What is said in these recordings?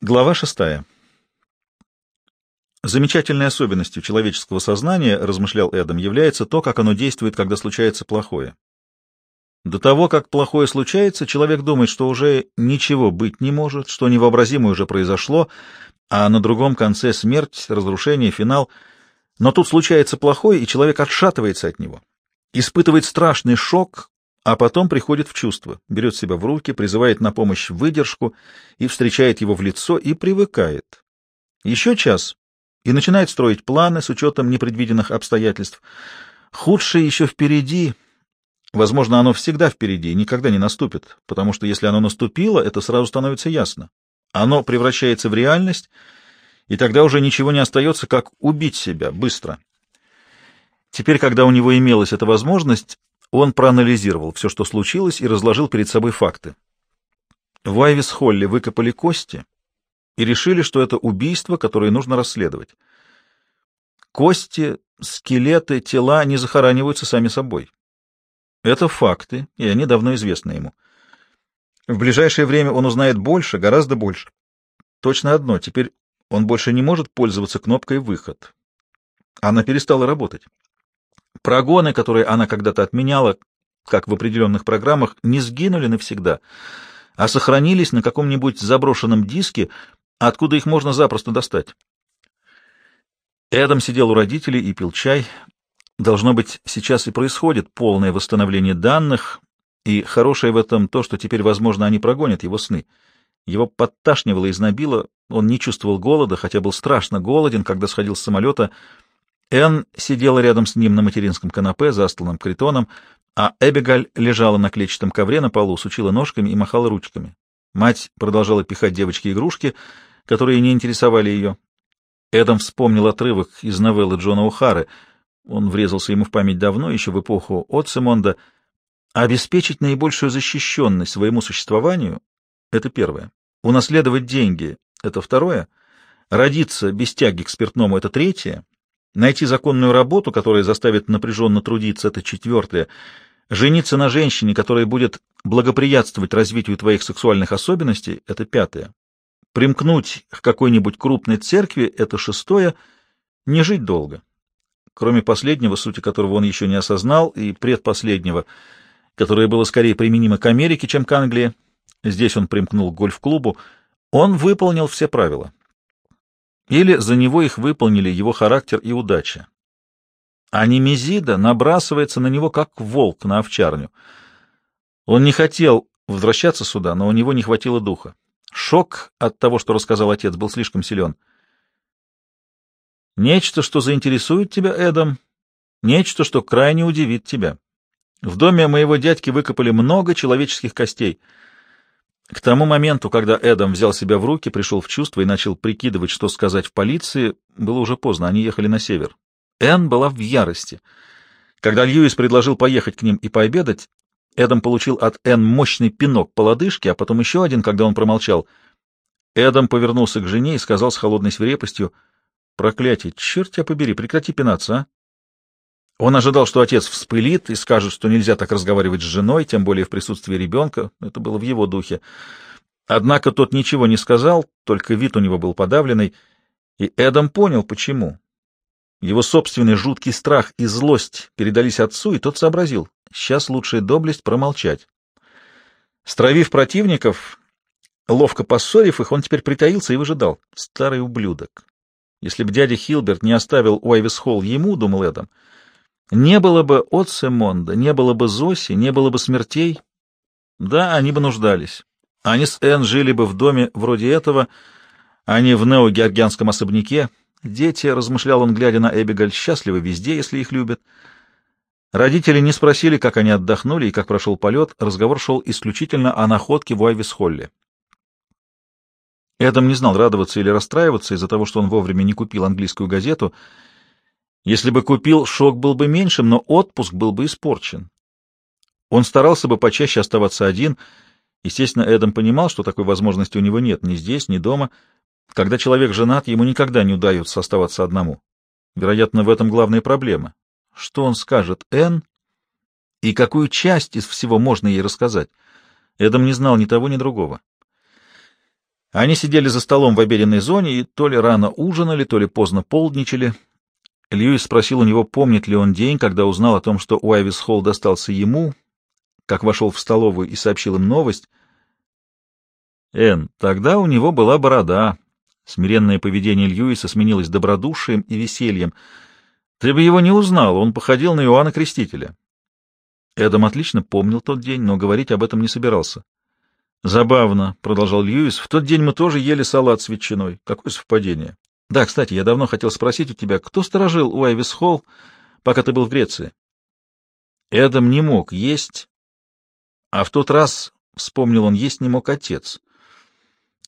Глава шестая. Замечательной особенностью человеческого сознания, размышлял Эдам, является то, как оно действует, когда случается плохое. До того, как плохое случается, человек думает, что уже ничего быть не может, что невообразимое уже произошло, а на другом конце смерть, разрушение, финал. Но тут случается плохое, и человек отшатывается от него, испытывает страшный шок, а потом приходит в чувство, берет себя в руки, призывает на помощь выдержку и встречает его в лицо и привыкает. Еще час и начинает строить планы с учетом непредвиденных обстоятельств. Худшее еще впереди. Возможно, оно всегда впереди, никогда не наступит, потому что если оно наступило, это сразу становится ясно. Оно превращается в реальность, и тогда уже ничего не остается, как убить себя быстро. Теперь, когда у него имелась эта возможность, он проанализировал все, что случилось, и разложил перед собой факты. В Айвис-Холле выкопали кости и решили, что это убийство, которое нужно расследовать. Кости, скелеты, тела не захораниваются сами собой. Это факты, и они давно известны ему. В ближайшее время он узнает больше, гораздо больше. Точно одно, теперь он больше не может пользоваться кнопкой «Выход». Она перестала работать. Прогоны, которые она когда-то отменяла, как в определенных программах, не сгинули навсегда, а сохранились на каком-нибудь заброшенном диске, откуда их можно запросто достать. Эдам сидел у родителей и пил чай. Должно быть, сейчас и происходит полное восстановление данных, и хорошее в этом то, что теперь, возможно, они прогонят его сны. Его подташнивало и знобило, он не чувствовал голода, хотя был страшно голоден, когда сходил с самолета — Энн сидела рядом с ним на материнском канапе, застланном критоном, а Эбигаль лежала на клетчатом ковре на полу, сучила ножками и махала ручками. Мать продолжала пихать девочке игрушки, которые не интересовали ее. Эдам вспомнил отрывок из новеллы Джона О'Хары. Он врезался ему в память давно, еще в эпоху Отсемонда. Обеспечить наибольшую защищенность своему существованию — это первое. Унаследовать деньги — это второе. Родиться без тяги к спиртному — это третье. Найти законную работу, которая заставит напряженно трудиться, это четвертое. Жениться на женщине, которая будет благоприятствовать развитию твоих сексуальных особенностей, это пятое. Примкнуть к какой-нибудь крупной церкви, это шестое. Не жить долго. Кроме последнего, сути которого он еще не осознал, и предпоследнего, которое было скорее применимо к Америке, чем к Англии, здесь он примкнул к гольф-клубу, он выполнил все правила. Или за него их выполнили его характер и удача. А Немезида набрасывается на него, как волк на овчарню. Он не хотел возвращаться сюда, но у него не хватило духа. Шок от того, что рассказал отец, был слишком силен. Нечто, что заинтересует тебя, Эдам, нечто, что крайне удивит тебя. В доме моего дядьки выкопали много человеческих костей — к тому моменту, когда Эдам взял себя в руки, пришел в чувство и начал прикидывать, что сказать в полиции, было уже поздно, они ехали на север. Энн была в ярости. Когда Льюис предложил поехать к ним и пообедать, Эдам получил от Энн мощный пинок по лодыжке, а потом еще один, когда он промолчал. Эдам повернулся к жене и сказал с холодной свирепостью, «Проклятие! Черт тебя побери! Прекрати пинаться, а!» Он ожидал, что отец вспылит и скажет, что нельзя так разговаривать с женой, тем более в присутствии ребенка. Это было в его духе. Однако тот ничего не сказал, только вид у него был подавленный, и Эдам понял, почему. Его собственный жуткий страх и злость передались отцу, и тот сообразил. Сейчас лучшая доблесть промолчать. Стравив противников, ловко поссорив их, он теперь притаился и выжидал. Старый ублюдок. Если бы дядя Хилберт не оставил Уайвис Холл ему, думал Эдам, — не было бы Отсемонда, не было бы Зоси, не было бы смертей. Да, они бы нуждались. Они с Энн жили бы в доме вроде этого, а не в неогеоргианском особняке. Дети, — размышлял он, глядя на Эбигаль, — счастливы везде, если их любят. Родители не спросили, как они отдохнули и как прошел полет. Разговор шел исключительно о находке в Уайвис-Холле. Эдам не знал, радоваться или расстраиваться из-за того, что он вовремя не купил английскую газету — если бы купил, шок был бы меньшим, но отпуск был бы испорчен. Он старался бы почаще оставаться один. Естественно, Эдам понимал, что такой возможности у него нет ни здесь, ни дома. Когда человек женат, ему никогда не удается оставаться одному. Вероятно, в этом главная проблема. Что он скажет Энн и какую часть из всего можно ей рассказать? Эдам не знал ни того, ни другого. Они сидели за столом в обеденной зоне и то ли рано ужинали, то ли поздно полдничали. Льюис спросил у него, помнит ли он день, когда узнал о том, что Уайвис Холл достался ему, как вошел в столовую и сообщил им новость. Эн, тогда у него была борода. Смиренное поведение Льюиса сменилось добродушием и весельем. Ты бы его не узнал, он походил на Иоанна Крестителя. Эдам отлично помнил тот день, но говорить об этом не собирался. Забавно, — продолжал Льюис, — в тот день мы тоже ели салат с ветчиной. Какое совпадение. Да, кстати, я давно хотел спросить у тебя, кто сторожил Уайвис Холл, пока ты был в Греции? Эдам не мог есть, а в тот раз, вспомнил он, есть не мог отец.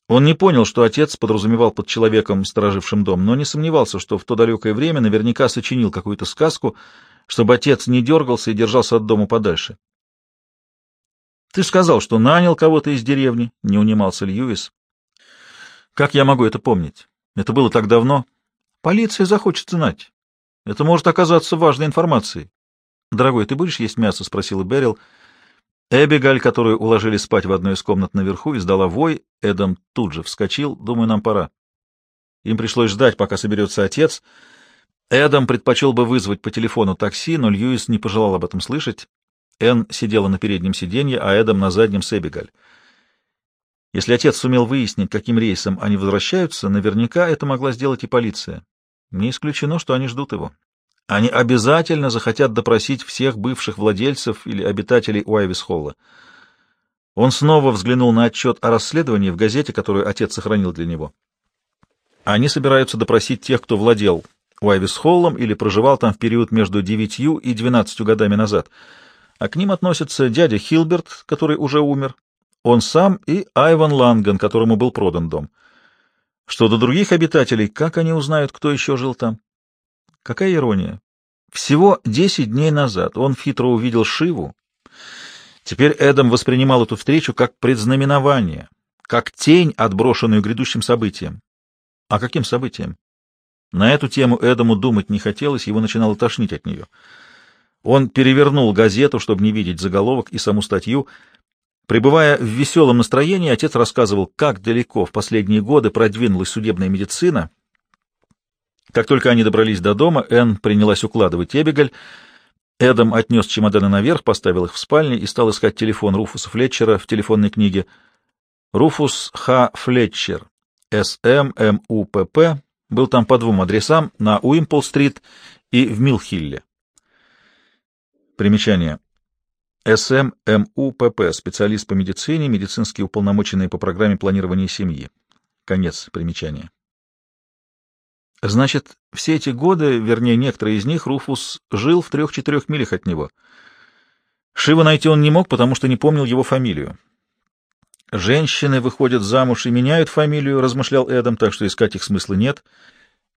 Он не понял, что отец подразумевал под человеком, сторожившим дом, но не сомневался, что в то далекое время наверняка сочинил какую-то сказку, чтобы отец не дергался и держался от дома подальше. Ты сказал, что нанял кого-то из деревни, — не унимался Льюис. Как я могу это помнить? Это было так давно. Полиция захочет знать. Это может оказаться важной информацией. Дорогой, ты будешь есть мясо? — спросила Берил. Эбигаль, которую уложили спать в одной из комнат наверху, издала вой. Эдам тут же вскочил. Думаю, нам пора. Им пришлось ждать, пока соберется отец. Эдам предпочел бы вызвать по телефону такси, но Льюис не пожелал об этом слышать. Энн сидела на переднем сиденье, а Эдам на заднем с Эбигаль. Если отец сумел выяснить, каким рейсом они возвращаются, наверняка это могла сделать и полиция. Не исключено, что они ждут его. Они обязательно захотят допросить всех бывших владельцев или обитателей Уайвис-Холла. Он снова взглянул на отчет о расследовании в газете, которую отец сохранил для него. Они собираются допросить тех, кто владел Уайвис-Холлом или проживал там в период между девятью и двенадцатью годами назад — а к ним относятся дядя Хилберт, который уже умер, он сам и Айван Ланган, которому был продан дом. Что до других обитателей, как они узнают, кто еще жил там? Какая ирония. Всего десять дней назад он хитро увидел Шиву. Теперь Эдам воспринимал эту встречу как предзнаменование, как тень, отброшенную грядущим событием. А каким событием? На эту тему Эдаму думать не хотелось, его начинало тошнить от нее. Он перевернул газету, чтобы не видеть заголовок и саму статью. Пребывая в веселом настроении, отец рассказывал, как далеко в последние годы продвинулась судебная медицина. Как только они добрались до дома, Энн принялась укладывать Эбигаль. Эдам отнес чемоданы наверх, поставил их в спальне и стал искать телефон Руфуса Флетчера в телефонной книге. Руфус Х. Флетчер, СММУПП, был там по двум адресам, на Уимпл-стрит и в Милл-Хилле. Примечание. СММУПП, специалист по медицине, медицинские уполномоченные по программе планирования семьи. Конец примечания. Значит, все эти годы, вернее, некоторые из них, Руфус жил в трех-четырех милях от него. Шива найти он не мог, потому что не помнил его фамилию. «Женщины выходят замуж и меняют фамилию», — размышлял Эдам, так что искать их смысла нет.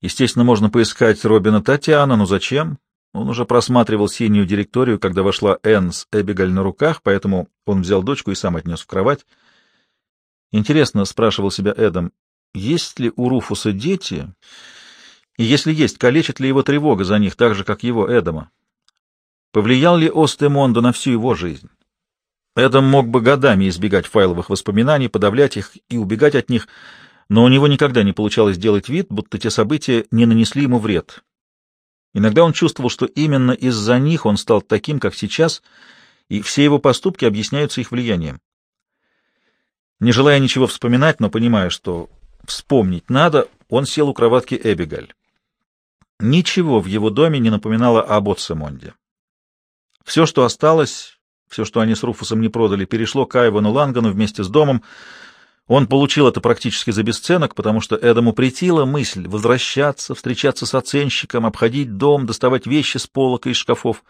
Естественно, можно поискать Робина Татьяна, но зачем? Он уже просматривал синюю директорию, когда вошла Энн с Эбигаль на руках, поэтому он взял дочку и сам отнес в кровать. Интересно, спрашивал себя Эдам, есть ли у Руфуса дети, и если есть, калечит ли его тревога за них так же, как его Эдама? Повлиял ли Остемондо на всю его жизнь? Эдам мог бы годами избегать файловых воспоминаний, подавлять их и убегать от них, но у него никогда не получалось делать вид, будто те события не нанесли ему вред, Иногда он чувствовал, что именно из-за них он стал таким, как сейчас, и все его поступки объясняются их влиянием. Не желая ничего вспоминать, но понимая, что вспомнить надо, он сел у кроватки Эбигаль. Ничего в его доме не напоминало об Отсемонде. Все, что осталось, все, что они с Руфусом не продали, перешло к Лангану вместе с домом, он получил это практически за бесценок, потому что Эдаму претила мысль возвращаться, встречаться с оценщиком, обходить дом, доставать вещи с полок и из шкафов.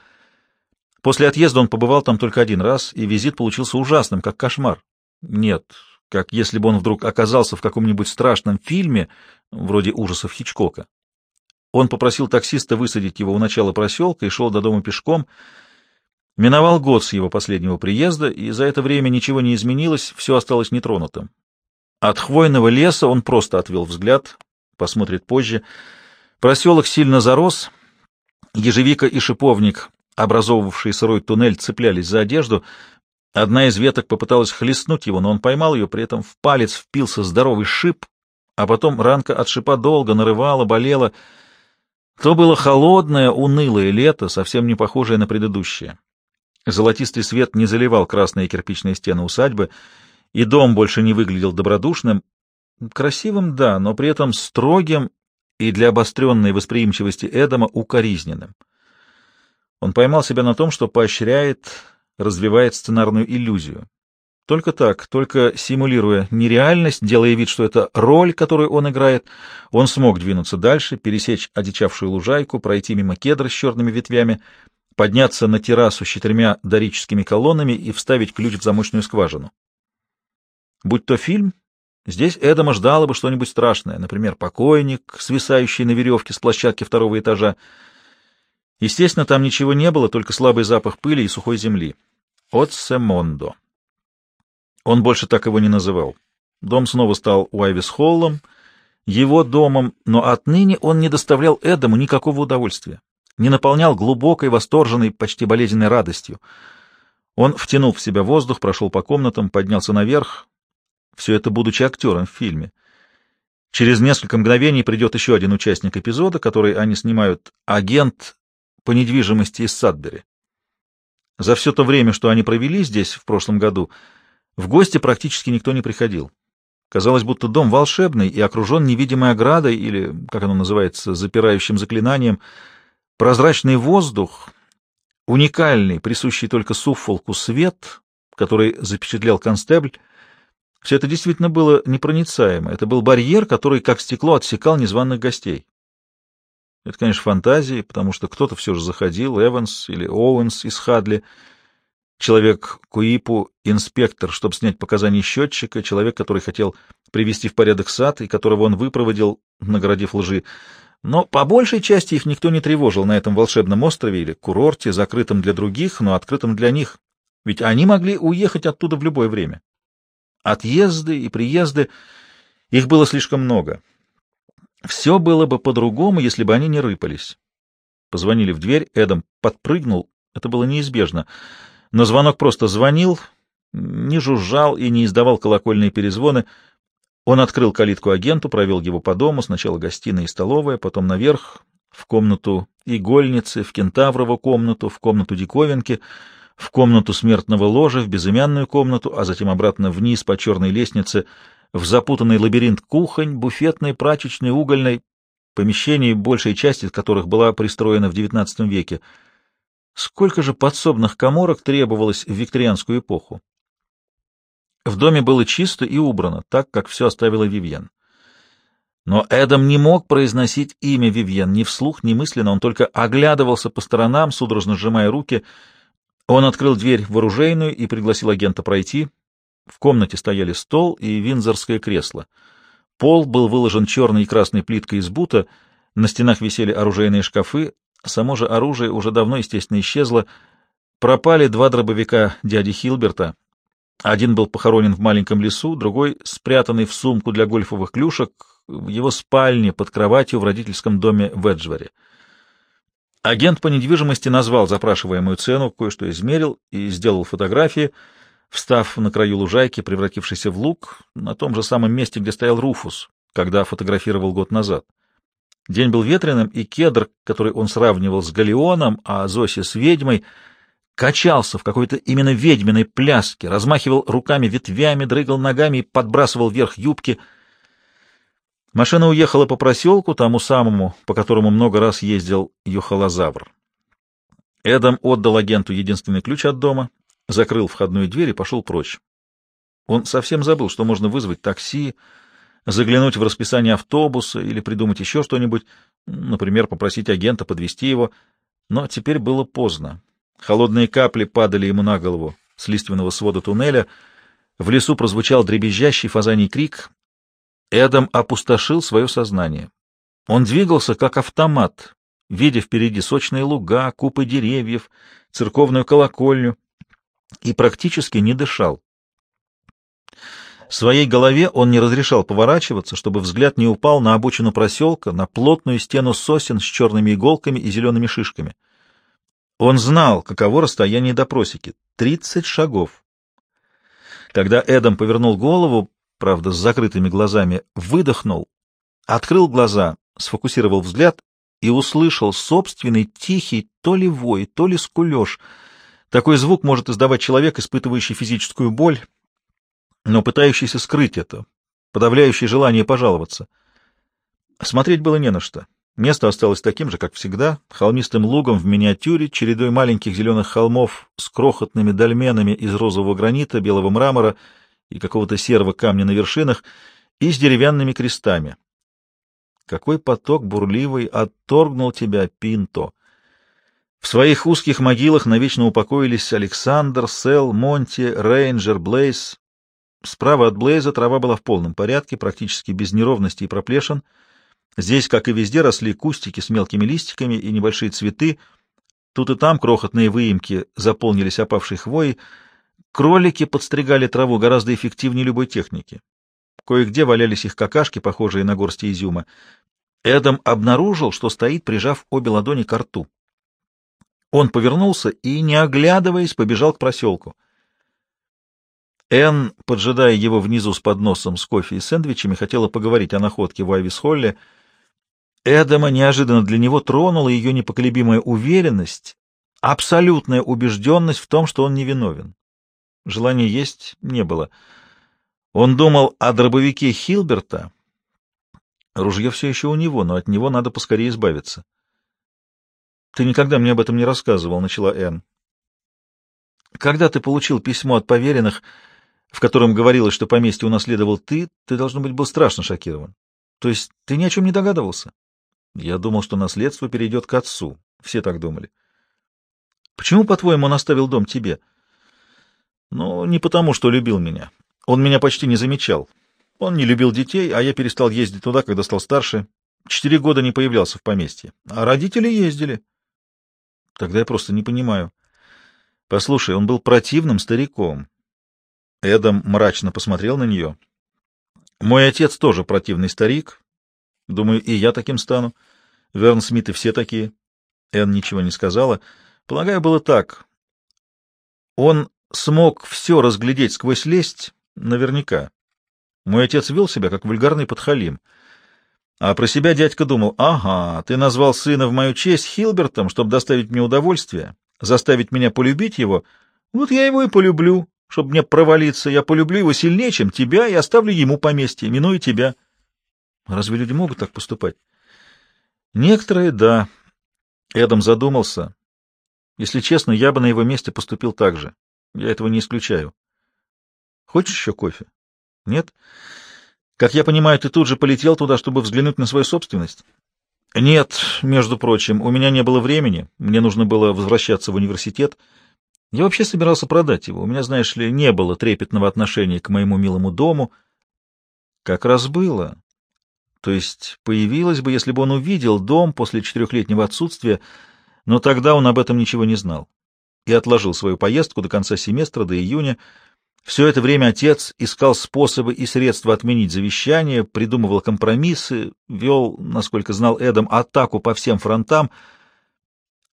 После отъезда он побывал там только один раз, и визит получился ужасным, как кошмар. Нет, как если бы он вдруг оказался в каком-нибудь страшном фильме, вроде ужасов Хичкока. Он попросил таксиста высадить его у начала проселка и шел до дома пешком. Миновал год с его последнего приезда, и за это время ничего не изменилось, все осталось нетронутым. От хвойного леса он просто отвел взгляд, посмотрит позже. Проселок сильно зарос, ежевика и шиповник, образовывавшие сырой туннель, цеплялись за одежду. Одна из веток попыталась хлестнуть его, но он поймал ее, при этом в палец впился здоровый шип, а потом ранка от шипа долго нарывала, болела. То было холодное, унылое лето, совсем не похожее на предыдущее. Золотистый свет не заливал красные кирпичные стены усадьбы, и дом больше не выглядел добродушным. Красивым, да, но при этом строгим и для обостренной восприимчивости Эдама укоризненным. Он поймал себя на том, что поощряет, развивает сценарную иллюзию. Только так, только симулируя нереальность, делая вид, что это роль, которую он играет, он смог двинуться дальше, пересечь одичавшую лужайку, пройти мимо кедра с черными ветвями, подняться на террасу с четырьмя дорическими колоннами и вставить ключ в замочную скважину. Будь то фильм, здесь Эдама ждало бы что-нибудь страшное, например, покойник, свисающий на веревке с площадки второго этажа. Естественно, там ничего не было, только слабый запах пыли и сухой земли. От Семондо. Он больше так его не называл. Дом снова стал Уайвис-Холлом, его домом, но отныне он не доставлял Эдаму никакого удовольствия, не наполнял глубокой, восторженной, почти болезненной радостью. Он втянул в себя воздух, прошел по комнатам, поднялся наверх, все это будучи актером в фильме. Через несколько мгновений придет еще один участник эпизода, который они снимают, агент по недвижимости из Садбери. За все то время, что они провели здесь в прошлом году, в гости практически никто не приходил. Казалось, будто дом волшебный и окружен невидимой оградой или, как оно называется, запирающим заклинанием. Прозрачный воздух, уникальный, присущий только Суффолку свет, который запечатлел констебль, все это действительно было непроницаемо. Это был барьер, который, как стекло, отсекал незваных гостей. Это, конечно, фантазии, потому что кто-то все же заходил, Эванс или Оуэнс из Хадли, человек Куипу, инспектор, чтобы снять показания счетчика, человек, который хотел привести в порядок сад и которого он выпроводил, наградив лжи. Но по большей части их никто не тревожил на этом волшебном острове или курорте, закрытом для других, но открытом для них, ведь они могли уехать оттуда в любое время. Отъезды и приезды, их было слишком много. Все было бы по-другому, если бы они не рыпались. Позвонили в дверь, Эдам подпрыгнул, это было неизбежно. Но звонок просто звонил, не жужжал и не издавал колокольные перезвоны. Он открыл калитку агенту, провел его по дому, сначала гостиная и столовая, потом наверх, в комнату игольницы, в кентаврову комнату, в комнату диковинки — в комнату смертного ложа, в безымянную комнату, а затем обратно вниз по черной лестнице, в запутанный лабиринт кухонь, буфетной, прачечной, угольной, помещений, большая часть из которых была пристроена в XIX веке. Сколько же подсобных коморок требовалось в викторианскую эпоху? В доме было чисто и убрано, так, как все оставила Вивьен. Но Эдам не мог произносить имя Вивьен ни вслух, ни мысленно, он только оглядывался по сторонам, судорожно сжимая руки — он открыл дверь в оружейную и пригласил агента пройти. В комнате стояли стол и винзорское кресло. Пол был выложен черной и красной плиткой из бута, на стенах висели оружейные шкафы, само же оружие уже давно, естественно, исчезло. Пропали два дробовика дяди Хилберта. Один был похоронен в маленьком лесу, другой, спрятанный в сумку для гольфовых клюшек, в его спальне под кроватью в родительском доме в Эджваре. Агент по недвижимости назвал запрашиваемую цену, кое-что измерил и сделал фотографии, встав на краю лужайки, превратившейся в луг, на том же самом месте, где стоял Руфус, когда фотографировал год назад. День был ветреным, и кедр, который он сравнивал с галеоном, а Зоси с ведьмой, качался в какой-то именно ведьминой пляске, размахивал руками ветвями, дрыгал ногами и подбрасывал вверх юбки — Машина уехала по проселку, тому самому, по которому много раз ездил юхолозавр. Эдам отдал агенту единственный ключ от дома, закрыл входную дверь и пошел прочь. Он совсем забыл, что можно вызвать такси, заглянуть в расписание автобуса или придумать еще что-нибудь, например, попросить агента подвести его. Но теперь было поздно. Холодные капли падали ему на голову с лиственного свода туннеля. В лесу прозвучал дребезжащий фазаний крик, Эдам опустошил свое сознание. Он двигался как автомат, видя впереди сочные луга, купы деревьев, церковную колокольню, и практически не дышал. Своей голове он не разрешал поворачиваться, чтобы взгляд не упал на обочину проселка, на плотную стену сосен с черными иголками и зелеными шишками. Он знал, каково расстояние до просеки — тридцать шагов. Когда Эдам повернул голову, правда, с закрытыми глазами, выдохнул, открыл глаза, сфокусировал взгляд и услышал собственный тихий то ли вой, то ли скулеж. Такой звук может издавать человек, испытывающий физическую боль, но пытающийся скрыть это, подавляющий желание пожаловаться. Смотреть было не на что. Место осталось таким же, как всегда, холмистым лугом в миниатюре, чередой маленьких зеленых холмов с крохотными дольменами из розового гранита, белого мрамора и какого-то серого камня на вершинах и с деревянными крестами. Какой поток бурливый отторгнул тебя, Пинто! В своих узких могилах навечно упокоились Александр, Сел, Монти, Рейнджер, Блейз. Справа от Блейза трава была в полном порядке, практически без неровностей и проплешин. Здесь, как и везде, росли кустики с мелкими листиками и небольшие цветы. Тут и там крохотные выемки заполнились опавшей хвоей. Кролики подстригали траву гораздо эффективнее любой техники. Кое-где валялись их какашки, похожие на горсти изюма. Эдам обнаружил, что стоит, прижав обе ладони к рту. Он повернулся и, не оглядываясь, побежал к проселку. Энн, поджидая его внизу с подносом с кофе и сэндвичами, хотела поговорить о находке в Айвис-Холле. Эдама неожиданно для него тронула ее непоколебимая уверенность, абсолютная убежденность в том, что он невиновен. Желания есть не было. Он думал о дробовике Хилберта. Ружье все еще у него, но от него надо поскорее избавиться. — Ты никогда мне об этом не рассказывал, — начала Энн. — Когда ты получил письмо от поверенных, в котором говорилось, что поместье унаследовал ты, ты, должно быть, был страшно шокирован. То есть ты ни о чем не догадывался? Я думал, что наследство перейдет к отцу. Все так думали. — Почему, по-твоему, он оставил дом тебе? — Ну, не потому, что любил меня. Он меня почти не замечал. Он не любил детей, а я перестал ездить туда, когда стал старше. Четыре года не появлялся в поместье. А родители ездили. Тогда я просто не понимаю. Послушай, он был противным стариком. Эдам мрачно посмотрел на нее. Мой отец тоже противный старик. Думаю, и я таким стану. Верн Смит и все такие. Эн ничего не сказала. Полагаю, было так. Он смог все разглядеть сквозь лесть, Наверняка. Мой отец вел себя как вульгарный подхалим. А про себя дядька думал, ага, ты назвал сына в мою честь Хилбертом, чтобы доставить мне удовольствие, заставить меня полюбить его. Вот я его и полюблю, чтобы мне провалиться. Я полюблю его сильнее, чем тебя, и оставлю ему поместье, минуя тебя. Разве люди могут так поступать? Некоторые — да. Эдам задумался. Если честно, я бы на его месте поступил так же. Я этого не исключаю. Хочешь еще кофе? Нет? Как я понимаю, ты тут же полетел туда, чтобы взглянуть на свою собственность? Нет, между прочим, у меня не было времени. Мне нужно было возвращаться в университет. Я вообще собирался продать его. У меня, знаешь ли, не было трепетного отношения к моему милому дому. Как раз было. То есть появилось бы, если бы он увидел дом после четырехлетнего отсутствия, но тогда он об этом ничего не знал и отложил свою поездку до конца семестра, до июня, все это время отец искал способы и средства отменить завещание, придумывал компромиссы, вел, насколько знал Эдам, атаку по всем фронтам,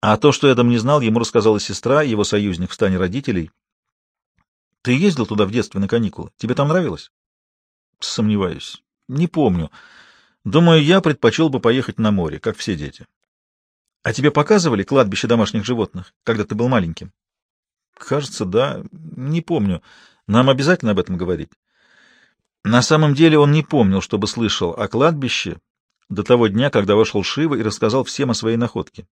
а то, что Эдам не знал, ему рассказала сестра, его союзник в стане родителей. — Ты ездил туда в детстве на каникулы? Тебе там нравилось? — Сомневаюсь. Не помню. Думаю, я предпочел бы поехать на море, как все дети. — А тебе показывали кладбище домашних животных, когда ты был маленьким? — Кажется, да. Не помню. — нам обязательно об этом говорить. На самом деле он не помнил, чтобы слышал о кладбище до того дня, когда вошел Шива и рассказал всем о своей находке.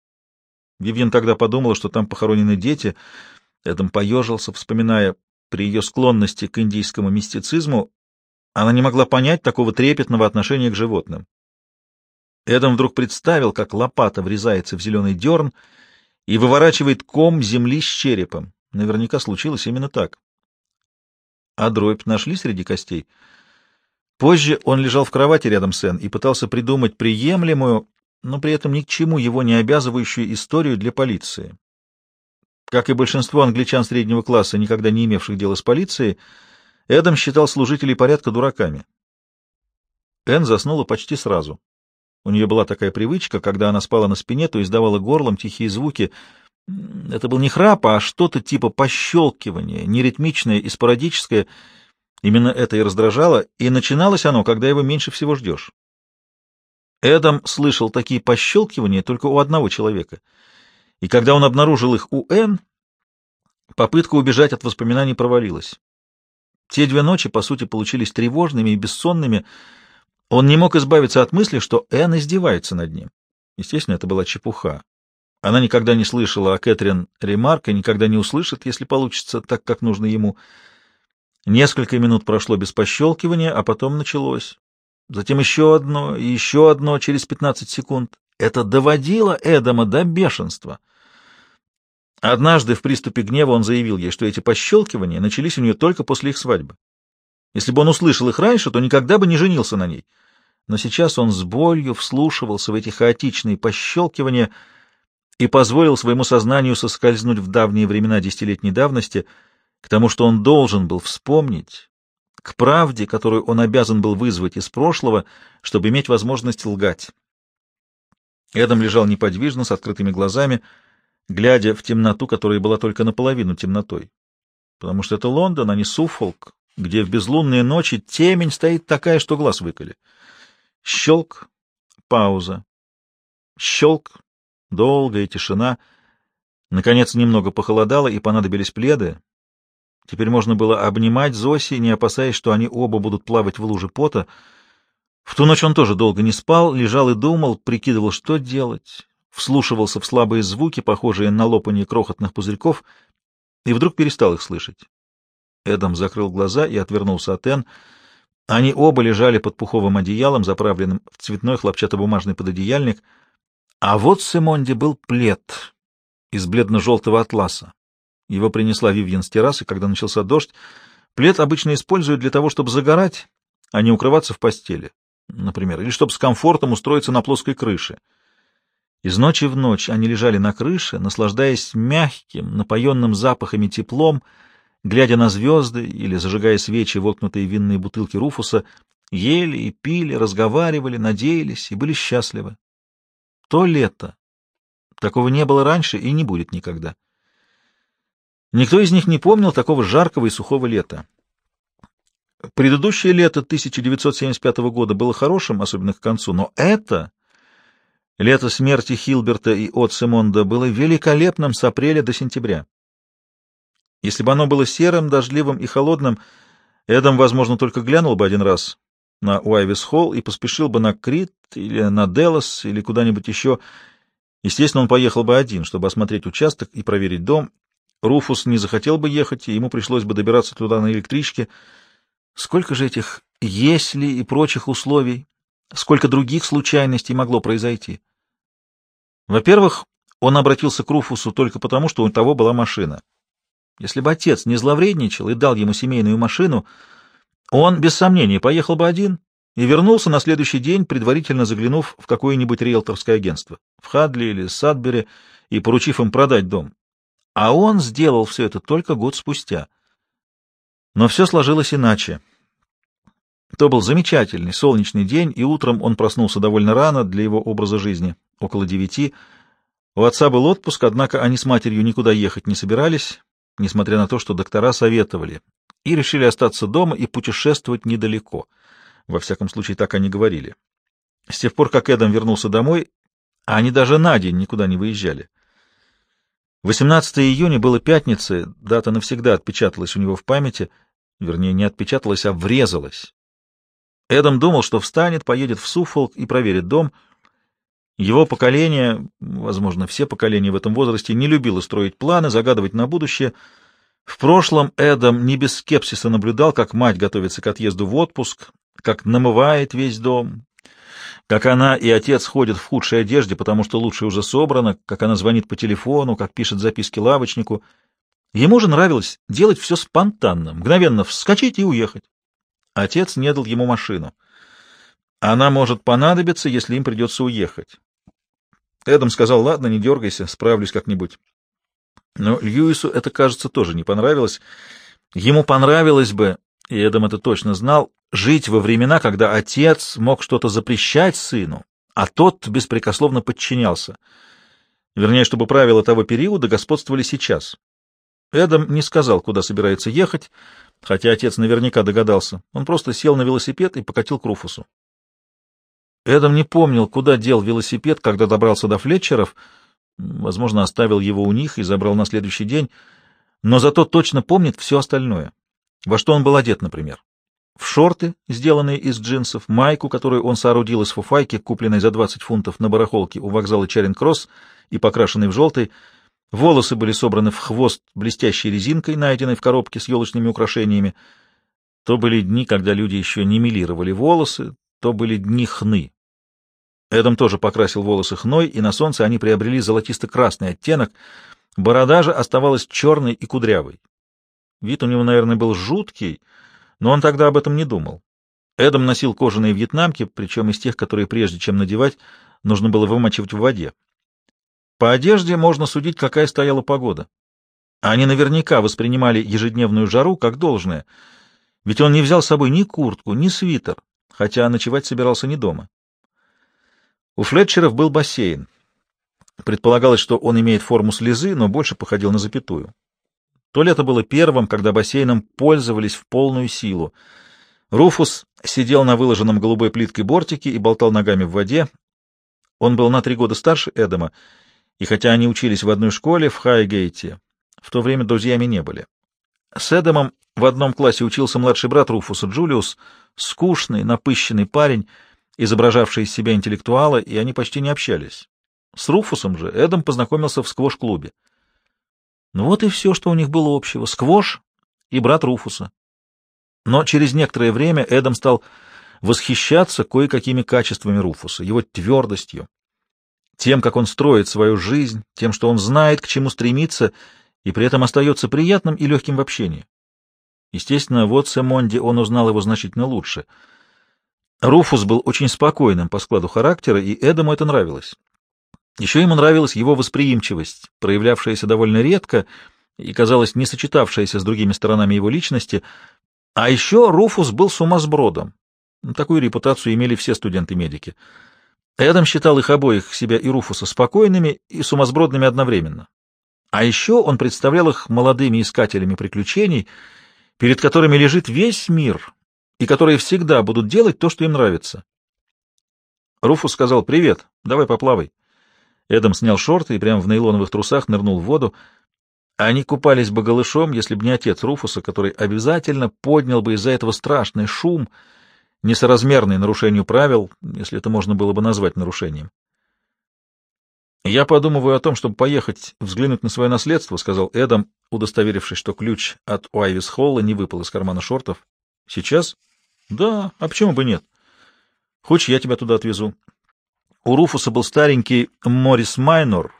Вивьен тогда подумала, что там похоронены дети. Эдом поежился, вспоминая, при ее склонности к индийскому мистицизму, она не могла понять такого трепетного отношения к животным. Эдом вдруг представил, как лопата врезается в зеленый дерн и выворачивает ком земли с черепом. Наверняка случилось именно так. А дробь нашли среди костей? Позже он лежал в кровати рядом с Энн и пытался придумать приемлемую, но при этом ни к чему его не обязывающую историю для полиции. Как и большинство англичан среднего класса, никогда не имевших дела с полицией, Эдам считал служителей порядка дураками. Энн заснула почти сразу. У нее была такая привычка, когда она спала на спине, то издавала горлом тихие звуки, Это был не храп, а что-то типа пощелкивания, неритмичное и спорадическое. Именно это и раздражало, и начиналось оно, когда его меньше всего ждешь. Эдам слышал такие пощелкивания только у одного человека. И когда он обнаружил их у Энн, попытка убежать от воспоминаний провалилась. Те две ночи, по сути, получились тревожными и бессонными. Он не мог избавиться от мысли, что Энн издевается над ним. Естественно, это была чепуха. Она никогда не слышала о Кэтрин Ремарк и никогда не услышит, если получится так, как нужно ему. Несколько минут прошло без пощелкивания, а потом началось. Затем еще одно еще одно через пятнадцать секунд. Это доводило Эдама до бешенства. Однажды в приступе гнева он заявил ей, что эти пощелкивания начались у нее только после их свадьбы. Если бы он услышал их раньше, то никогда бы не женился на ней. Но сейчас он с болью вслушивался в эти хаотичные пощелкивания и позволил своему сознанию соскользнуть в давние времена десятилетней давности к тому, что он должен был вспомнить, к правде, которую он обязан был вызвать из прошлого, чтобы иметь возможность лгать. Эдам лежал неподвижно, с открытыми глазами, глядя в темноту, которая была только наполовину темнотой. Потому что это Лондон, а не Суффолк, где в безлунные ночи темень стоит такая, что глаз выколи. Щелк, пауза. Щелк, долгая тишина. Наконец немного похолодало, и понадобились пледы. Теперь можно было обнимать Зоси, не опасаясь, что они оба будут плавать в луже пота. В ту ночь он тоже долго не спал, лежал и думал, прикидывал, что делать вслушивался в слабые звуки, похожие на лопание крохотных пузырьков, и вдруг перестал их слышать. Эдам закрыл глаза и отвернулся от Энн. Они оба лежали под пуховым одеялом, заправленным в цветной хлопчатобумажный пододеяльник, а вот Симонде был плед из бледно-желтого атласа. Его принесла Вивьен с террасы, когда начался дождь. Плед обычно используют для того, чтобы загорать, а не укрываться в постели, например, или чтобы с комфортом устроиться на плоской крыше. Из ночи в ночь они лежали на крыше, наслаждаясь мягким, напоенным запахами теплом, глядя на звезды или зажигая свечи, воткнутые винные бутылки Руфуса, ели и пили, разговаривали, надеялись и были счастливы. То лето. Такого не было раньше и не будет никогда. Никто из них не помнил такого жаркого и сухого лета. Предыдущее лето 1975 года было хорошим, особенно к концу, но это Лето смерти Хилберта и от Симонда было великолепным с апреля до сентября. Если бы оно было серым, дождливым и холодным, Эдам, возможно, только глянул бы один раз на Уайвис-Холл и поспешил бы на Крит или на Делос или куда-нибудь еще. Естественно, он поехал бы один, чтобы осмотреть участок и проверить дом. Руфус не захотел бы ехать, и ему пришлось бы добираться туда на электричке. Сколько же этих «если» и прочих условий, сколько других случайностей могло произойти? Во-первых, он обратился к Руфусу только потому, что у того была машина. Если бы отец не зловредничал и дал ему семейную машину, он, без сомнения, поехал бы один и вернулся на следующий день, предварительно заглянув в какое-нибудь риэлторское агентство, в Хадли или Садбери, и поручив им продать дом. А он сделал все это только год спустя. Но все сложилось иначе. То был замечательный солнечный день, и утром он проснулся довольно рано для его образа жизни около девяти. У отца был отпуск, однако они с матерью никуда ехать не собирались, несмотря на то, что доктора советовали, и решили остаться дома и путешествовать недалеко. Во всяком случае, так они говорили. С тех пор, как Эдам вернулся домой, они даже на день никуда не выезжали. 18 июня было пятницей, дата навсегда отпечаталась у него в памяти, вернее, не отпечаталась, а врезалась. Эдам думал, что встанет, поедет в Суффолк и проверит дом — его поколение, возможно, все поколения в этом возрасте, не любило строить планы, загадывать на будущее. В прошлом Эдам не без скепсиса наблюдал, как мать готовится к отъезду в отпуск, как намывает весь дом, как она и отец ходят в худшей одежде, потому что лучше уже собрано, как она звонит по телефону, как пишет записки лавочнику. Ему же нравилось делать все спонтанно, мгновенно вскочить и уехать. Отец не дал ему машину. Она может понадобиться, если им придется уехать. Эдам сказал, ладно, не дергайся, справлюсь как-нибудь. Но Льюису это, кажется, тоже не понравилось. Ему понравилось бы, и Эдам это точно знал, жить во времена, когда отец мог что-то запрещать сыну, а тот беспрекословно подчинялся. Вернее, чтобы правила того периода господствовали сейчас. Эдам не сказал, куда собирается ехать, хотя отец наверняка догадался. Он просто сел на велосипед и покатил к Руфусу. Эдам не помнил, куда дел велосипед, когда добрался до Флетчеров, возможно, оставил его у них и забрал на следующий день, но зато точно помнит все остальное. Во что он был одет, например. В шорты, сделанные из джинсов, майку, которую он соорудил из фуфайки, купленной за 20 фунтов на барахолке у вокзала Чаринг-Кросс и покрашенной в желтый, волосы были собраны в хвост блестящей резинкой, найденной в коробке с елочными украшениями. То были дни, когда люди еще не милировали волосы, то были дни хны. Эдам тоже покрасил волосы хной, и на солнце они приобрели золотисто-красный оттенок, борода же оставалась черной и кудрявой. Вид у него, наверное, был жуткий, но он тогда об этом не думал. Эдам носил кожаные вьетнамки, причем из тех, которые прежде чем надевать, нужно было вымачивать в воде. По одежде можно судить, какая стояла погода. Они наверняка воспринимали ежедневную жару как должное, ведь он не взял с собой ни куртку, ни свитер, хотя ночевать собирался не дома. У Флетчеров был бассейн. Предполагалось, что он имеет форму слезы, но больше походил на запятую. То лето было первым, когда бассейном пользовались в полную силу. Руфус сидел на выложенном голубой плиткой бортике и болтал ногами в воде. Он был на три года старше Эдама, и хотя они учились в одной школе в Хайгейте, в то время друзьями не были. С Эдамом в одном классе учился младший брат Руфуса Джулиус, скучный, напыщенный парень, изображавший из себя интеллектуала, и они почти не общались. С Руфусом же Эдам познакомился в сквош-клубе. Ну вот и все, что у них было общего. Сквош и брат Руфуса. Но через некоторое время Эдам стал восхищаться кое-какими качествами Руфуса, его твердостью, тем, как он строит свою жизнь, тем, что он знает, к чему стремиться, и при этом остается приятным и легким в общении. Естественно, вот Семонди он узнал его значительно лучше. Руфус был очень спокойным по складу характера, и Эдаму это нравилось. Еще ему нравилась его восприимчивость, проявлявшаяся довольно редко и, казалось, не сочетавшаяся с другими сторонами его личности. А еще Руфус был сумасбродом. Такую репутацию имели все студенты-медики. Эдам считал их обоих, себя и Руфуса, спокойными и сумасбродными одновременно. А еще он представлял их молодыми искателями приключений, перед которыми лежит весь мир, и которые всегда будут делать то, что им нравится. Руфус сказал «Привет, давай поплавай». Эдам снял шорты и прямо в нейлоновых трусах нырнул в воду. Они купались бы голышом, если бы не отец Руфуса, который обязательно поднял бы из-за этого страшный шум, несоразмерный нарушению правил, если это можно было бы назвать нарушением. «Я подумываю о том, чтобы поехать взглянуть на свое наследство», — сказал Эдам, удостоверившись, что ключ от Уайвис Холла не выпал из кармана шортов. «Сейчас?» «Да, а почему бы нет? Хочешь, я тебя туда отвезу?» У Руфуса был старенький Моррис Майнор.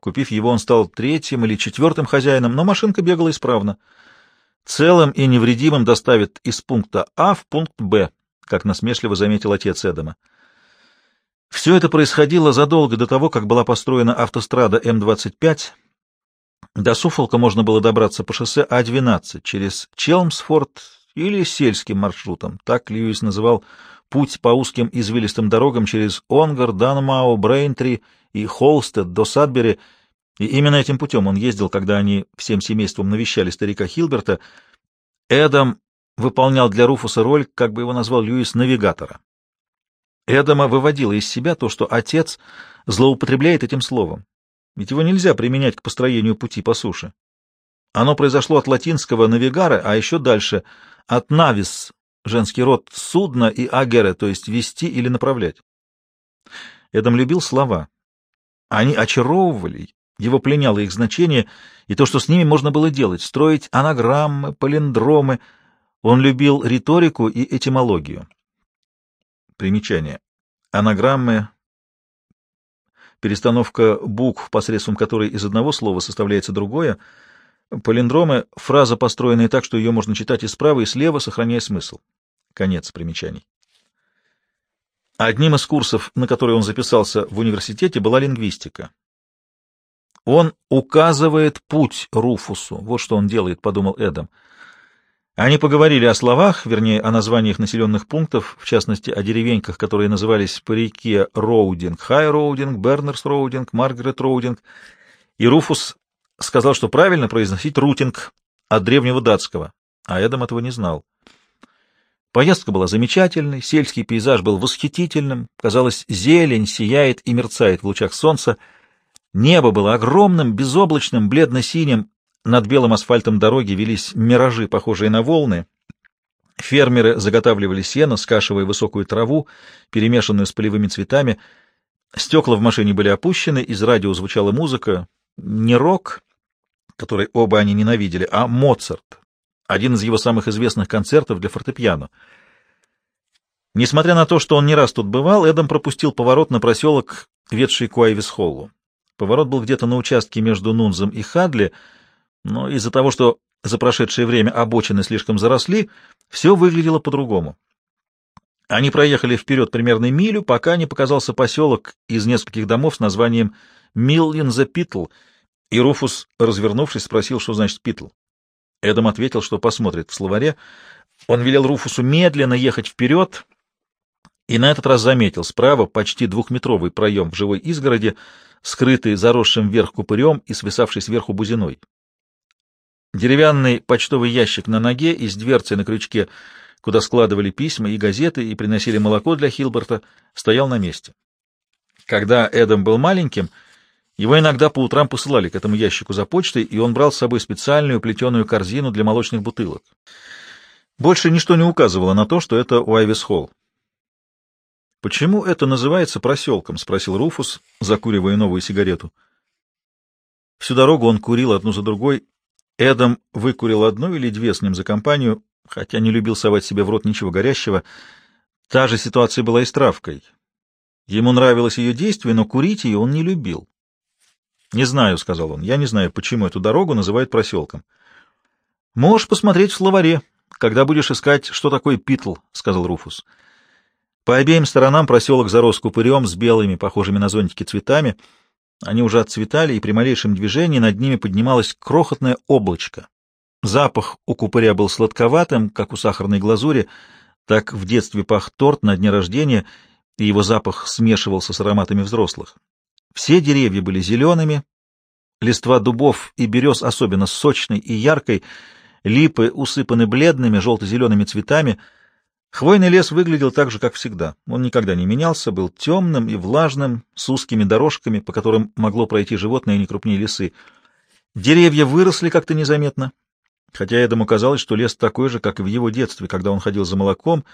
Купив его, он стал третьим или четвертым хозяином, но машинка бегала исправно. Целым и невредимым доставит из пункта А в пункт Б, как насмешливо заметил отец Эдама. Все это происходило задолго до того, как была построена автострада М-25. До Суфолка можно было добраться по шоссе А-12 через Челмсфорд или сельским маршрутом, так Льюис называл путь по узким извилистым дорогам через Онгар, Данмау, Брейнтри и Холстед до Садбери, и именно этим путем он ездил, когда они всем семейством навещали старика Хилберта. Эдам выполнял для Руфуса роль, как бы его назвал Льюис, навигатора. Эдама выводило из себя то, что отец злоупотребляет этим словом, ведь его нельзя применять к построению пути по суше. Оно произошло от латинского «навигара», а еще дальше — от «навис», женский род судна и агера, то есть вести или направлять. Эдам любил слова. Они очаровывали, его пленяло их значение и то, что с ними можно было делать, строить анаграммы, палиндромы. Он любил риторику и этимологию. Примечание. Анаграммы — перестановка букв, посредством которой из одного слова составляется другое — Полиндромы — фраза, построенная так, что ее можно читать и справа, и слева, сохраняя смысл. Конец примечаний. Одним из курсов, на который он записался в университете, была лингвистика. Он указывает путь Руфусу. Вот что он делает, — подумал Эдам. Они поговорили о словах, вернее, о названиях населенных пунктов, в частности, о деревеньках, которые назывались по реке Роудинг, Хай Роудинг, Бернерс Роудинг, Маргарет Роудинг, и Руфус сказал, что правильно произносить Рутинг от древнего датского, а Эдам этого не знал. Поездка была замечательной, сельский пейзаж был восхитительным, казалось, зелень сияет и мерцает в лучах солнца, небо было огромным, безоблачным, бледно-синим, над белым асфальтом дороги велись миражи, похожие на волны. Фермеры заготавливали сено, скашивая высокую траву, перемешанную с полевыми цветами. Стекла в машине были опущены, из радио звучала музыка. Не рок, который оба они ненавидели, а Моцарт, один из его самых известных концертов для фортепиано. Несмотря на то, что он не раз тут бывал, Эдам пропустил поворот на проселок, ведший к Уайвис-Холлу. Поворот был где-то на участке между Нунзом и Хадли — но из-за того, что за прошедшее время обочины слишком заросли, все выглядело по-другому. Они проехали вперед примерно милю, пока не показался поселок из нескольких домов с названием Миллин за Питл, и Руфус, развернувшись, спросил, что значит Питл. Эдам ответил, что посмотрит в словаре. Он велел Руфусу медленно ехать вперед, и на этот раз заметил справа почти двухметровый проем в живой изгороди, скрытый заросшим вверх купырем и свисавший сверху бузиной. Деревянный почтовый ящик на ноге и с дверцей на крючке, куда складывали письма и газеты и приносили молоко для Хилберта, стоял на месте. Когда Эдам был маленьким, его иногда по утрам посылали к этому ящику за почтой, и он брал с собой специальную плетеную корзину для молочных бутылок. Больше ничто не указывало на то, что это Уайвис Холл. «Почему это называется проселком?» — спросил Руфус, закуривая новую сигарету. Всю дорогу он курил одну за другой, Эдам выкурил одну или две с ним за компанию, хотя не любил совать себе в рот ничего горящего. Та же ситуация была и с травкой. Ему нравилось ее действие, но курить ее он не любил. «Не знаю», — сказал он, — «я не знаю, почему эту дорогу называют проселком». «Можешь посмотреть в словаре, когда будешь искать, что такое питл», — сказал Руфус. По обеим сторонам проселок зарос купырем с белыми, похожими на зонтики, цветами — они уже отцветали, и при малейшем движении над ними поднималось крохотное облачко. Запах у купыря был сладковатым, как у сахарной глазури, так в детстве пах торт на дне рождения, и его запах смешивался с ароматами взрослых. Все деревья были зелеными, листва дубов и берез особенно сочной и яркой, липы усыпаны бледными желто-зелеными цветами — Хвойный лес выглядел так же, как всегда. Он никогда не менялся, был темным и влажным, с узкими дорожками, по которым могло пройти животное не крупнее лисы. Деревья выросли как-то незаметно, хотя Эдому казалось, что лес такой же, как и в его детстве, когда он ходил за молоком,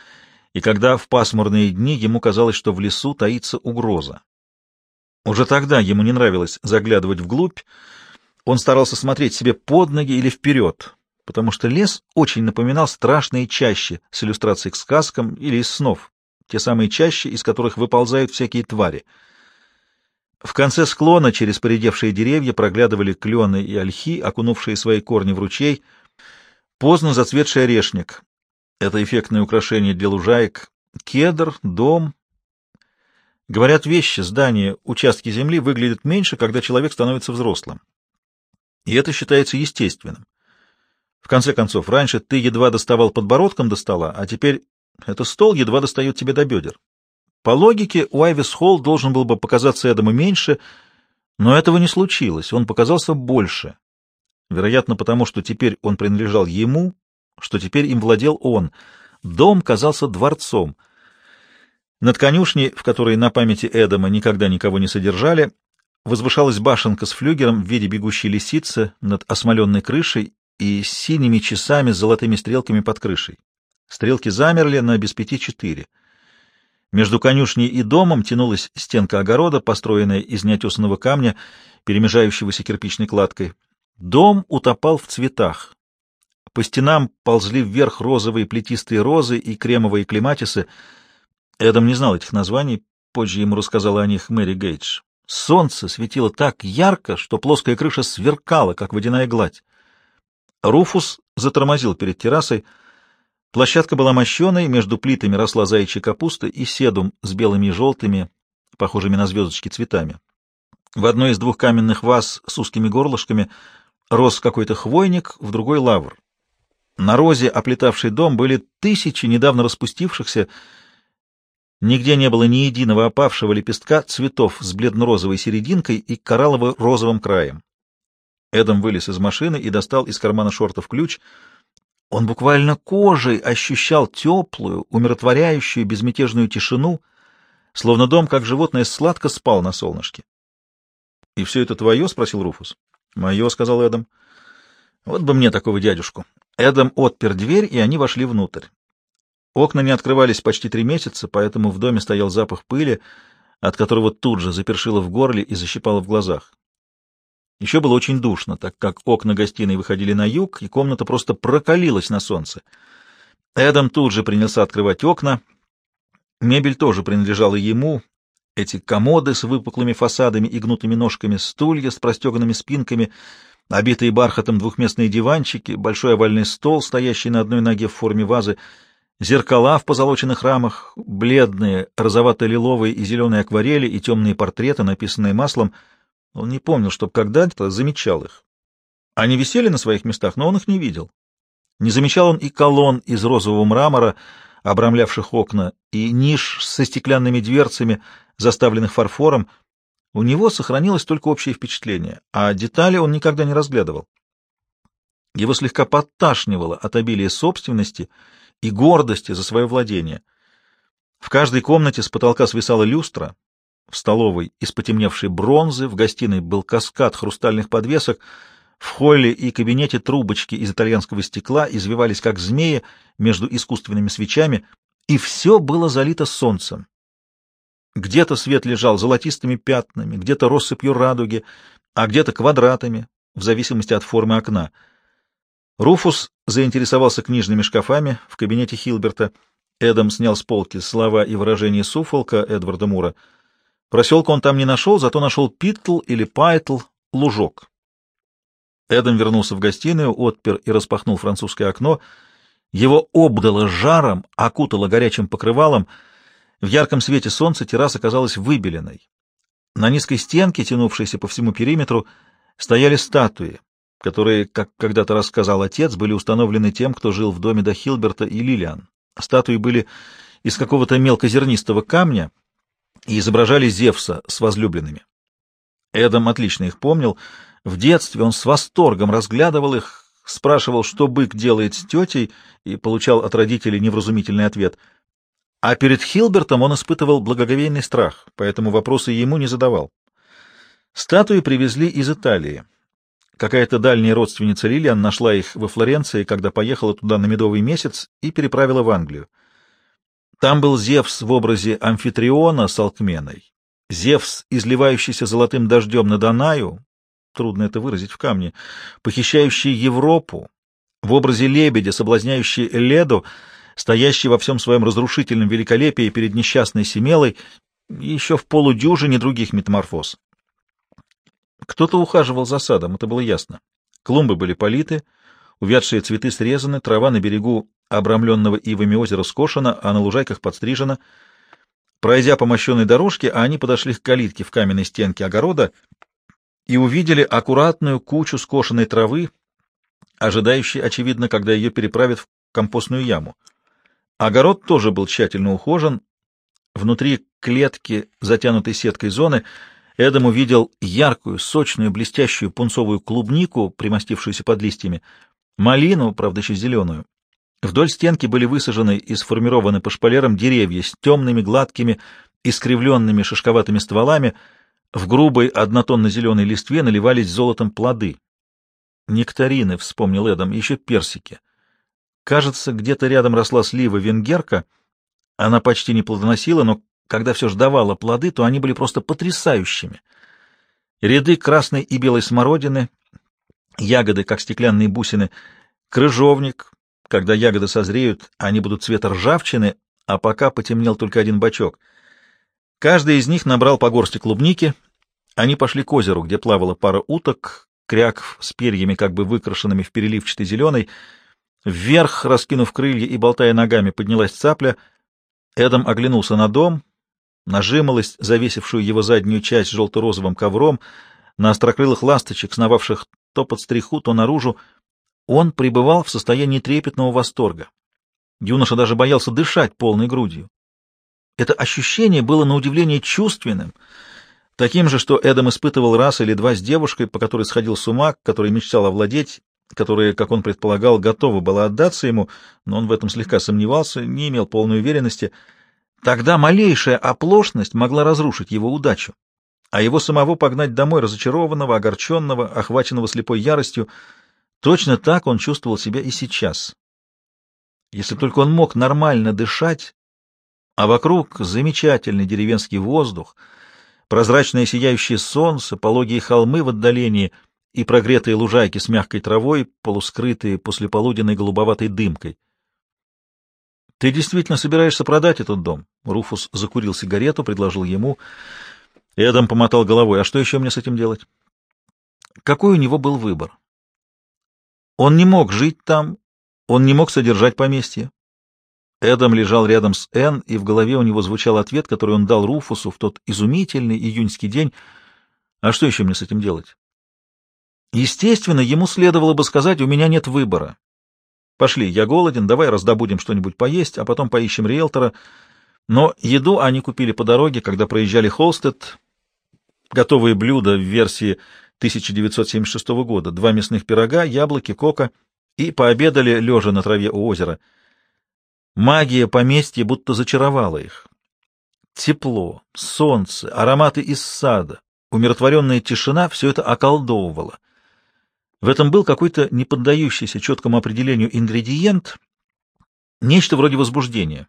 и когда в пасмурные дни ему казалось, что в лесу таится угроза. Уже тогда ему не нравилось заглядывать вглубь, он старался смотреть себе под ноги или вперед, потому что лес очень напоминал страшные чащи с иллюстрацией к сказкам или из снов, те самые чащи, из которых выползают всякие твари. В конце склона через поредевшие деревья проглядывали клены и ольхи, окунувшие свои корни в ручей, поздно зацветший орешник. Это эффектное украшение для лужаек, кедр, дом. Говорят, вещи, здания, участки земли выглядят меньше, когда человек становится взрослым. И это считается естественным. В конце концов, раньше ты едва доставал подбородком до стола, а теперь это стол едва достает тебе до бедер. По логике, Уайвис Холл должен был бы показаться Эдому меньше, но этого не случилось, он показался больше. Вероятно, потому что теперь он принадлежал ему, что теперь им владел он. Дом казался дворцом. Над конюшней, в которой на памяти Эдама никогда никого не содержали, возвышалась башенка с флюгером в виде бегущей лисицы над осмоленной крышей и синими часами с золотыми стрелками под крышей. Стрелки замерли на без пяти четыре. Между конюшней и домом тянулась стенка огорода, построенная из неотесанного камня, перемежающегося кирпичной кладкой. Дом утопал в цветах. По стенам ползли вверх розовые плетистые розы и кремовые клематисы. Эдам не знал этих названий, позже ему рассказала о них Мэри Гейдж. Солнце светило так ярко, что плоская крыша сверкала, как водяная гладь. Руфус затормозил перед террасой. Площадка была мощеной, между плитами росла заячья капуста и седум с белыми и желтыми, похожими на звездочки, цветами. В одной из двух каменных ваз с узкими горлышками рос какой-то хвойник, в другой — лавр. На розе, оплетавшей дом, были тысячи недавно распустившихся, нигде не было ни единого опавшего лепестка цветов с бледно-розовой серединкой и кораллово-розовым краем. Эдам вылез из машины и достал из кармана шортов ключ. Он буквально кожей ощущал теплую, умиротворяющую, безмятежную тишину, словно дом, как животное, сладко спал на солнышке. — И все это твое? — спросил Руфус. — Мое, — сказал Эдам. — Вот бы мне такого дядюшку. Эдам отпер дверь, и они вошли внутрь. Окна не открывались почти три месяца, поэтому в доме стоял запах пыли, от которого тут же запершило в горле и защипало в глазах. Еще было очень душно, так как окна гостиной выходили на юг, и комната просто прокалилась на солнце. Эдам тут же принялся открывать окна. Мебель тоже принадлежала ему. Эти комоды с выпуклыми фасадами и гнутыми ножками, стулья с простеганными спинками, обитые бархатом двухместные диванчики, большой овальный стол, стоящий на одной ноге в форме вазы, зеркала в позолоченных рамах, бледные розовато-лиловые и зеленые акварели и темные портреты, написанные маслом — он не помнил, чтоб когда-то замечал их. Они висели на своих местах, но он их не видел. Не замечал он и колонн из розового мрамора, обрамлявших окна, и ниш со стеклянными дверцами, заставленных фарфором. У него сохранилось только общее впечатление, а детали он никогда не разглядывал. Его слегка подташнивало от обилия собственности и гордости за свое владение. В каждой комнате с потолка свисала люстра, в столовой из потемневшей бронзы, в гостиной был каскад хрустальных подвесок, в холле и кабинете трубочки из итальянского стекла извивались как змеи между искусственными свечами, и все было залито солнцем. Где-то свет лежал золотистыми пятнами, где-то россыпью радуги, а где-то квадратами, в зависимости от формы окна. Руфус заинтересовался книжными шкафами в кабинете Хилберта. Эдам снял с полки слова и выражения суфолка Эдварда Мура — Проселка он там не нашел, зато нашел Питтл или Пайтл, лужок. Эдам вернулся в гостиную, отпер и распахнул французское окно. Его обдало жаром, окутало горячим покрывалом. В ярком свете солнца терраса казалась выбеленной. На низкой стенке, тянувшейся по всему периметру, стояли статуи, которые, как когда-то рассказал отец, были установлены тем, кто жил в доме до Хилберта и Лилиан. Статуи были из какого-то мелкозернистого камня — и изображали Зевса с возлюбленными. Эдам отлично их помнил. В детстве он с восторгом разглядывал их, спрашивал, что бык делает с тетей, и получал от родителей невразумительный ответ. А перед Хилбертом он испытывал благоговейный страх, поэтому вопросы ему не задавал. Статуи привезли из Италии. Какая-то дальняя родственница Лилиан нашла их во Флоренции, когда поехала туда на медовый месяц и переправила в Англию. Там был Зевс в образе амфитриона с Алкменой, Зевс, изливающийся золотым дождем на Данаю, трудно это выразить в камне, похищающий Европу, в образе лебедя, соблазняющий Леду, стоящий во всем своем разрушительном великолепии перед несчастной Семелой, еще в полудюжине других метаморфоз. Кто-то ухаживал за садом, это было ясно. Клумбы были политы, увядшие цветы срезаны, трава на берегу обрамленного ивами озера скошено, а на лужайках подстрижено. Пройдя по мощенной дорожке, они подошли к калитке в каменной стенке огорода и увидели аккуратную кучу скошенной травы, ожидающей, очевидно, когда ее переправят в компостную яму. Огород тоже был тщательно ухожен. Внутри клетки, затянутой сеткой зоны, Эдам увидел яркую, сочную, блестящую пунцовую клубнику, примостившуюся под листьями, малину, правда, еще зеленую, Вдоль стенки были высажены и сформированы по шпалерам деревья с темными, гладкими, искривленными шишковатыми стволами. В грубой однотонно-зеленой листве наливались золотом плоды. Нектарины, — вспомнил Эдам, — еще персики. Кажется, где-то рядом росла слива венгерка. Она почти не плодоносила, но когда все же давала плоды, то они были просто потрясающими. Ряды красной и белой смородины, ягоды, как стеклянные бусины, крыжовник, когда ягоды созреют, они будут цвета ржавчины, а пока потемнел только один бачок. Каждый из них набрал по горсти клубники. Они пошли к озеру, где плавала пара уток, кряков с перьями, как бы выкрашенными в переливчатый зеленый. Вверх, раскинув крылья и болтая ногами, поднялась цапля. Эдам оглянулся на дом, на жимолость, завесившую его заднюю часть желто-розовым ковром, на острокрылых ласточек, сновавших то под стриху, то наружу. он пребывал в состоянии трепетного восторга. Юноша даже боялся дышать полной грудью. Это ощущение было на удивление чувственным, таким же, что Эдам испытывал раз или два с девушкой, по которой сходил с ума, которой мечтал овладеть, которая, как он предполагал, готова была отдаться ему, но он в этом слегка сомневался, не имел полной уверенности. Тогда малейшая оплошность могла разрушить его удачу, а его самого погнать домой разочарованного, огорченного, охваченного слепой яростью. Точно так он чувствовал себя и сейчас. Если только он мог нормально дышать, а вокруг замечательный деревенский воздух, прозрачное сияющее солнце, пологие холмы в отдалении и прогретые лужайки с мягкой травой, полускрытые послеполуденной голубоватой дымкой. — Ты действительно собираешься продать этот дом? Руфус закурил сигарету, предложил ему. Эдам помотал головой. — А что еще мне с этим делать? Какой у него был выбор? Он не мог жить там, он не мог содержать поместье. Эдам лежал рядом с Энн, и в голове у него звучал ответ, который он дал Руфусу в тот изумительный июньский день. А что еще мне с этим делать? Естественно, ему следовало бы сказать, у меня нет выбора. Пошли, я голоден, давай раздобудем что-нибудь поесть, а потом поищем риэлтора. Но еду они купили по дороге, когда проезжали Холстед. Готовые блюда в версии 1976 года. Два мясных пирога, яблоки, кока. И пообедали, лежа на траве у озера. Магия поместья будто зачаровала их. Тепло, солнце, ароматы из сада, умиротворенная тишина — все это околдовывало. В этом был какой-то неподдающийся четкому определению ингредиент, нечто вроде возбуждения.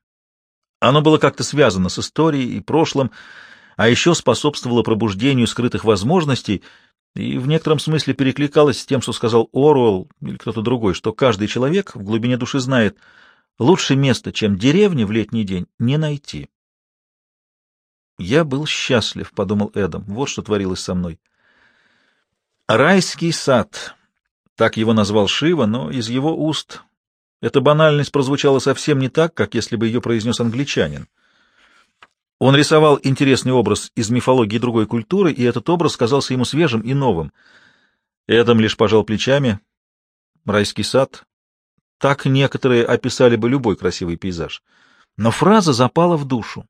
Оно было как-то связано с историей и прошлым, а еще способствовало пробуждению скрытых возможностей и в некотором смысле перекликалось с тем, что сказал Оруэлл или кто-то другой, что каждый человек в глубине души знает — Лучше места, чем деревни в летний день, не найти. «Я был счастлив», — подумал Эдам. «Вот что творилось со мной». «Райский сад», — так его назвал Шива, но из его уст эта банальность прозвучала совсем не так, как если бы ее произнес англичанин. Он рисовал интересный образ из мифологии другой культуры, и этот образ казался ему свежим и новым. Эдам лишь пожал плечами. Райский сад так некоторые описали бы любой красивый пейзаж. Но фраза запала в душу,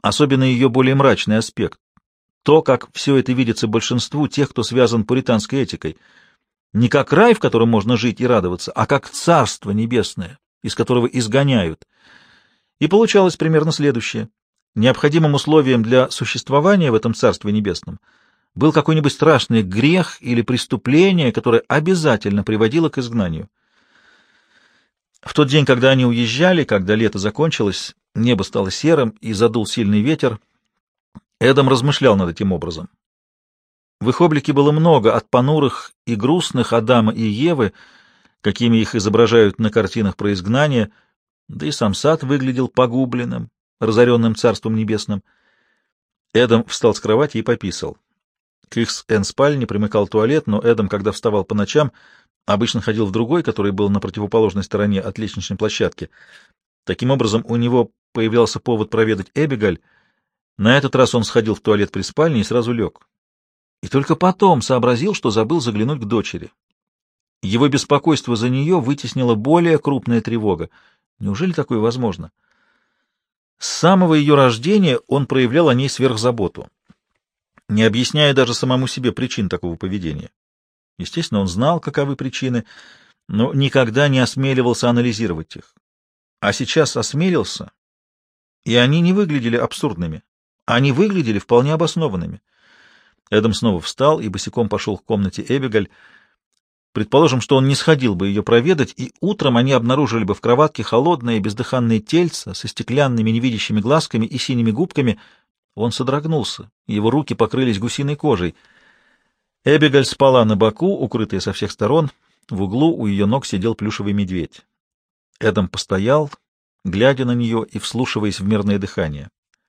особенно ее более мрачный аспект. То, как все это видится большинству тех, кто связан пуританской этикой. Не как рай, в котором можно жить и радоваться, а как царство небесное, из которого изгоняют. И получалось примерно следующее. Необходимым условием для существования в этом царстве небесном был какой-нибудь страшный грех или преступление, которое обязательно приводило к изгнанию. В тот день, когда они уезжали, когда лето закончилось, небо стало серым и задул сильный ветер, Эдам размышлял над этим образом. В их облике было много от понурых и грустных Адама и Евы, какими их изображают на картинах про изгнание, да и сам сад выглядел погубленным, разоренным Царством Небесным. Эдам встал с кровати и пописал. К их спальне примыкал туалет, но Эдам, когда вставал по ночам, Обычно ходил в другой, который был на противоположной стороне от лестничной площадки. Таким образом, у него появлялся повод проведать Эбигаль. На этот раз он сходил в туалет при спальне и сразу лег. И только потом сообразил, что забыл заглянуть к дочери. Его беспокойство за нее вытеснило более крупная тревога. Неужели такое возможно? С самого ее рождения он проявлял о ней сверхзаботу, не объясняя даже самому себе причин такого поведения. Естественно, он знал, каковы причины, но никогда не осмеливался анализировать их. А сейчас осмелился, и они не выглядели абсурдными. Они выглядели вполне обоснованными. Эдам снова встал и босиком пошел к комнате Эбигаль. Предположим, что он не сходил бы ее проведать, и утром они обнаружили бы в кроватке холодное бездыханное тельце со стеклянными невидящими глазками и синими губками. Он содрогнулся, его руки покрылись гусиной кожей — Эбигаль спала на боку, укрытая со всех сторон. В углу у ее ног сидел плюшевый медведь. Эдам постоял, глядя на нее и вслушиваясь в мирное дыхание.